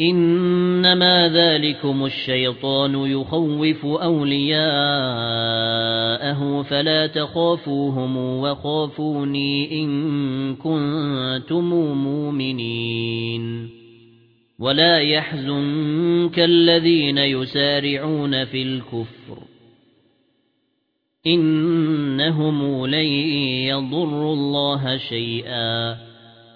إنما ذلكم الشيطان يخوف أولياءه فلا تخافوهم وخافوني إن كنتم مؤمنين. ولا يحزنك الذين يسارعون في الكفر. إنهم لن يضروا الله شيئا.